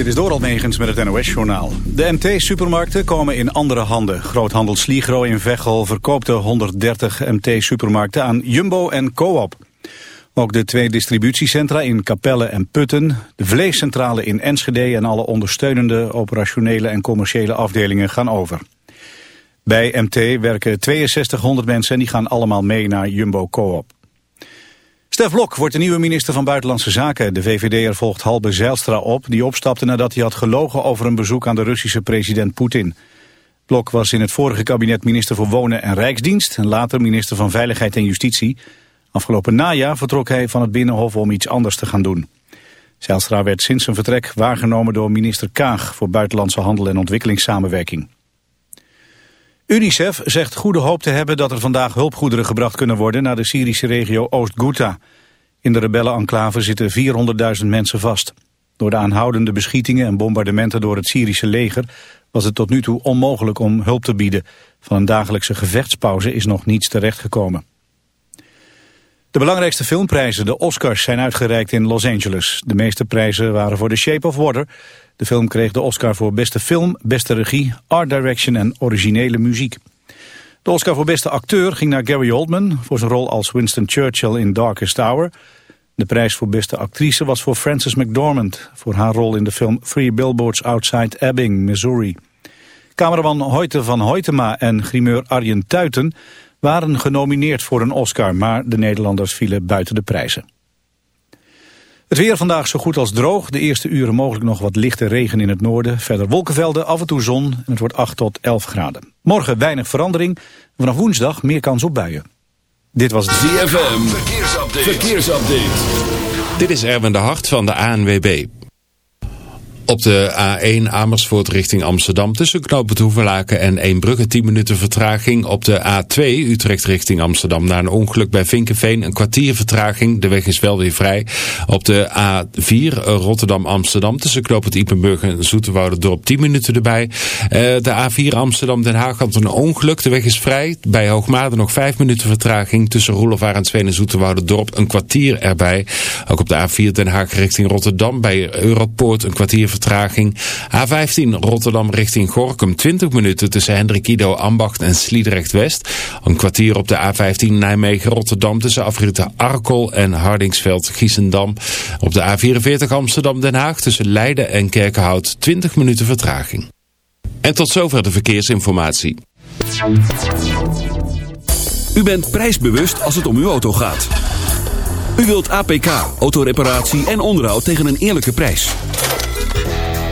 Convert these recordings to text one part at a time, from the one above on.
Dit is Doral Megens met het NOS-journaal. De MT-supermarkten komen in andere handen. Groothandel Sligro in Veghel verkoopt de 130 MT-supermarkten aan Jumbo en Coop. Ook de twee distributiecentra in Capelle en Putten, de vleescentrale in Enschede... en alle ondersteunende operationele en commerciële afdelingen gaan over. Bij MT werken 6200 mensen en die gaan allemaal mee naar Jumbo Coop. Stef Blok wordt de nieuwe minister van Buitenlandse Zaken. De VVD'er volgt Halbe Zijlstra op, die opstapte nadat hij had gelogen over een bezoek aan de Russische president Poetin. Blok was in het vorige kabinet minister voor Wonen en Rijksdienst en later minister van Veiligheid en Justitie. Afgelopen najaar vertrok hij van het Binnenhof om iets anders te gaan doen. Zijlstra werd sinds zijn vertrek waargenomen door minister Kaag voor Buitenlandse Handel en Ontwikkelingssamenwerking. UNICEF zegt goede hoop te hebben dat er vandaag hulpgoederen gebracht kunnen worden naar de Syrische regio Oost-Ghouta. In de rebellenenclave zitten 400.000 mensen vast. Door de aanhoudende beschietingen en bombardementen door het Syrische leger was het tot nu toe onmogelijk om hulp te bieden. Van een dagelijkse gevechtspauze is nog niets terechtgekomen. De belangrijkste filmprijzen, de Oscars, zijn uitgereikt in Los Angeles. De meeste prijzen waren voor The Shape of Water. De film kreeg de Oscar voor beste film, beste regie, art direction en originele muziek. De Oscar voor beste acteur ging naar Gary Oldman... voor zijn rol als Winston Churchill in Darkest Hour. De prijs voor beste actrice was voor Frances McDormand... voor haar rol in de film Three Billboards Outside Ebbing, Missouri. Cameraman Hoyte van Hoytema en grimeur Arjen Tuiten waren genomineerd voor een Oscar, maar de Nederlanders vielen buiten de prijzen. Het weer vandaag zo goed als droog. De eerste uren mogelijk nog wat lichte regen in het noorden. Verder wolkenvelden, af en toe zon en het wordt 8 tot 11 graden. Morgen weinig verandering. Vanaf woensdag meer kans op buien. Dit was ZFM. Verkeersupdate. Verkeersupdate. Dit is Erwin de Hart van de ANWB. Op de A1 Amersfoort richting Amsterdam tussen knooppunt Hoevelaken en Eembrugge 10 minuten vertraging. Op de A2 Utrecht richting Amsterdam na een ongeluk bij Vinkenveen een kwartier vertraging. De weg is wel weer vrij. Op de A4 Rotterdam Amsterdam tussen knooppunt Ipenburg en Dorp 10 minuten erbij. Eh, de A4 Amsterdam Den Haag had een ongeluk. De weg is vrij. Bij Hoogmade nog 5 minuten vertraging tussen Roelof Arendsveen en Dorp een kwartier erbij. Ook op de A4 Den Haag richting Rotterdam bij Europoort een kwartier vertraging vertraging. A15 Rotterdam richting Gorkum 20 minuten tussen Hendrik Ido Ambacht en Sliedrecht West. Een kwartier op de A15 Nijmegen Rotterdam tussen afritten Arkel en Hardingsveld Giesendam. Op de A44 Amsterdam Den Haag tussen Leiden en Kerkenhout 20 minuten vertraging. En tot zover de verkeersinformatie. U bent prijsbewust als het om uw auto gaat. U wilt APK, autoreparatie en onderhoud tegen een eerlijke prijs.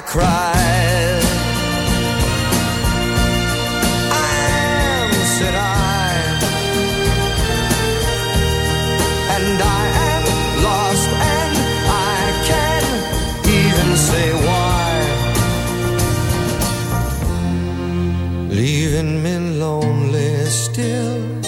I cried. I am, said I, and I am lost, and I can't even say why. Leaving me lonely still.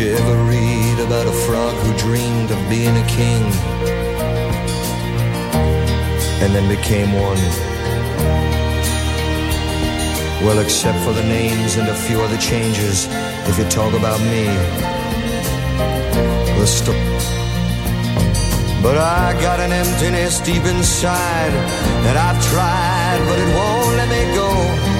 You ever read about a frog who dreamed of being a king and then became one? Well, except for the names and a few other changes, if you talk about me, the sto- But I got an emptiness deep inside that I've tried, but it won't let me go.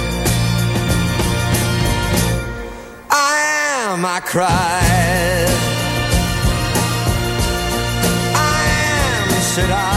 my cry. I am, said I.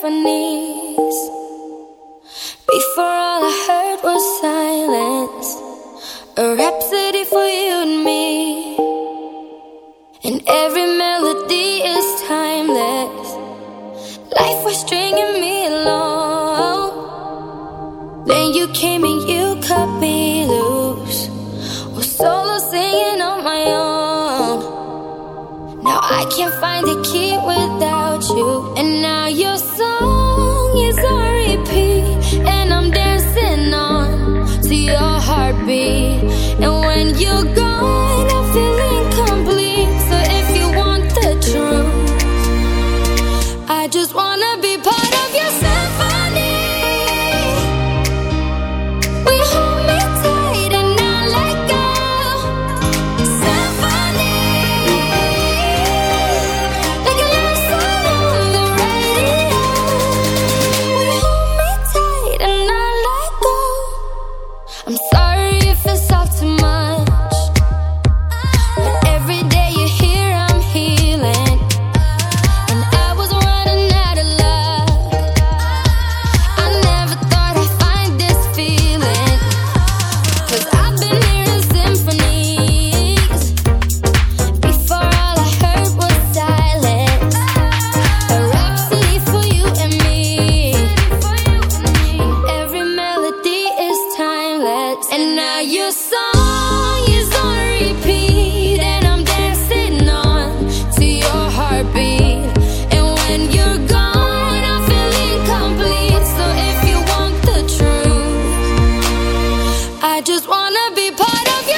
symphonies. I just wanna be part of you.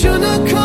should've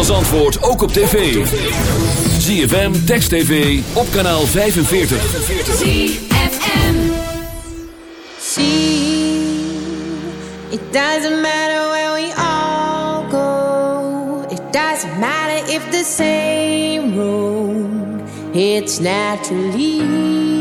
Als antwoord ook op tv. ZFM, Text TV, op kanaal 45. ZFM See, it doesn't matter where we all go. It doesn't matter if the same road. It's naturally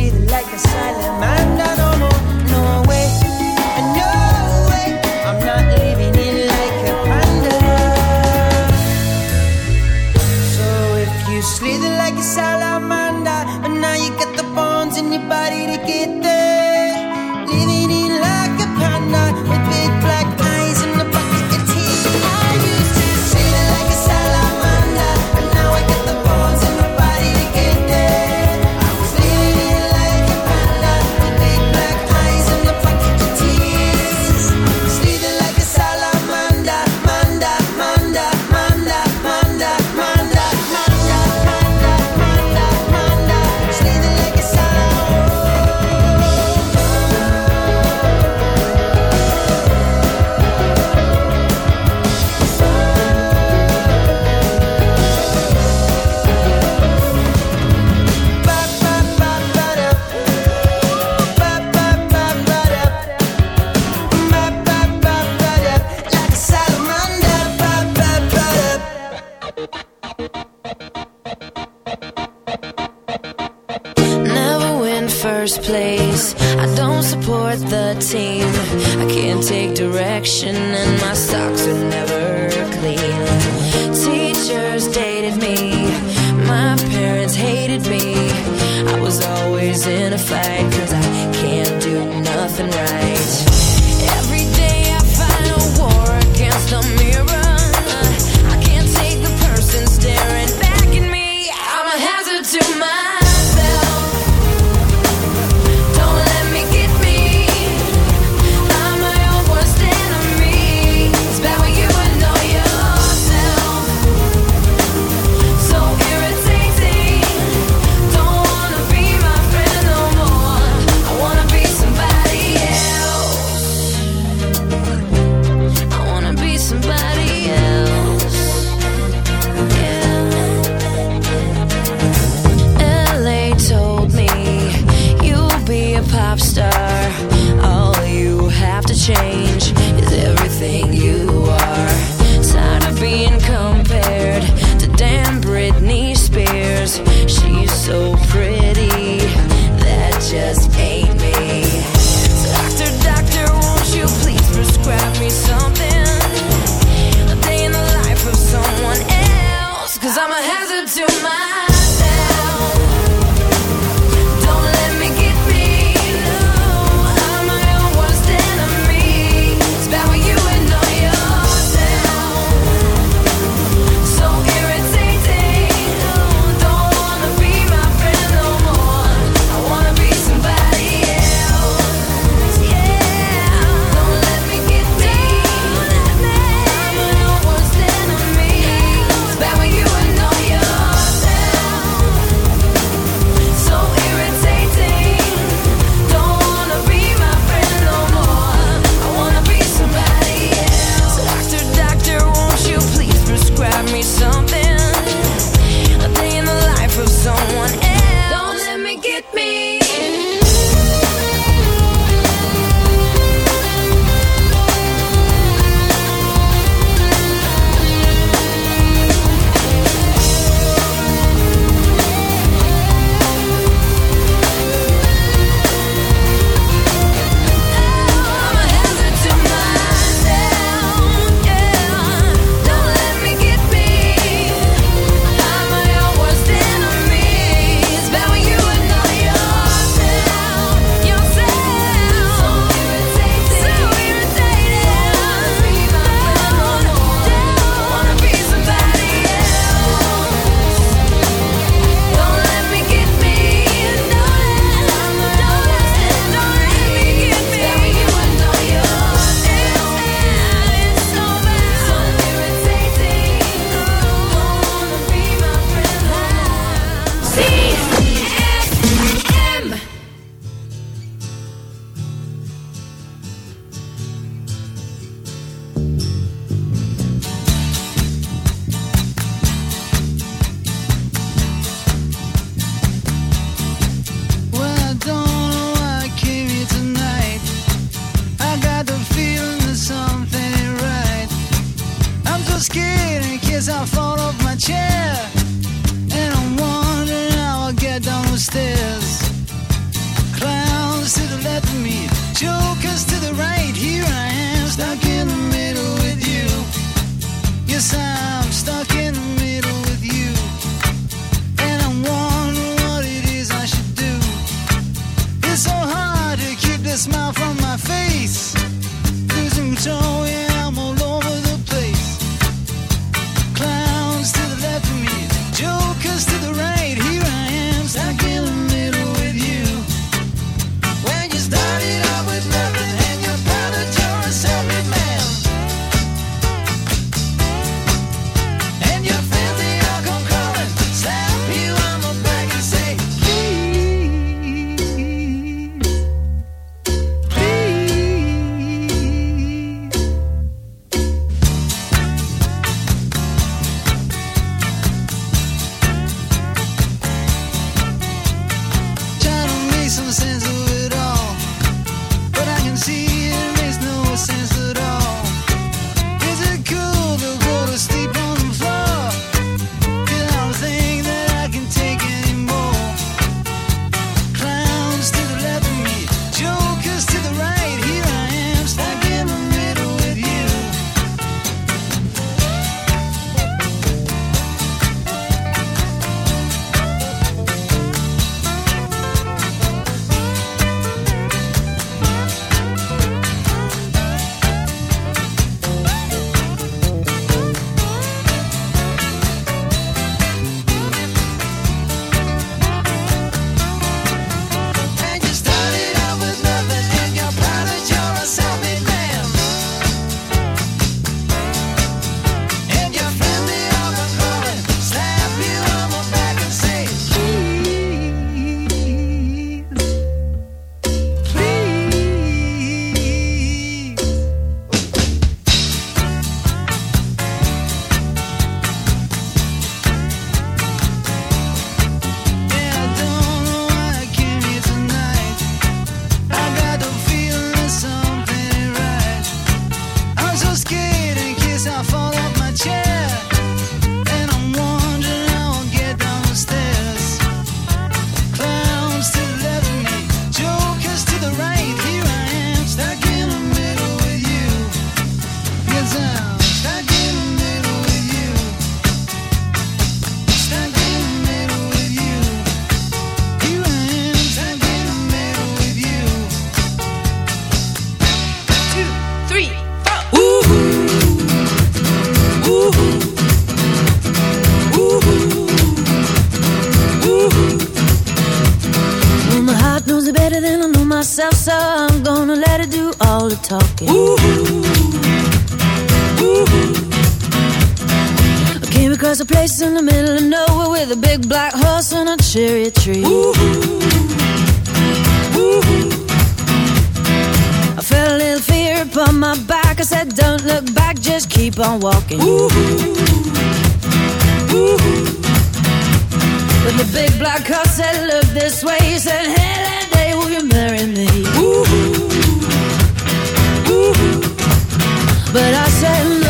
feeling the a les enfants. Cherry tree. I felt a little fear upon my back. I said, Don't look back, just keep on walking. Ooh. Ooh. But the big black horse said, Look this way. He said, Hey, that day, will you marry me? Ooh. Ooh. But I said,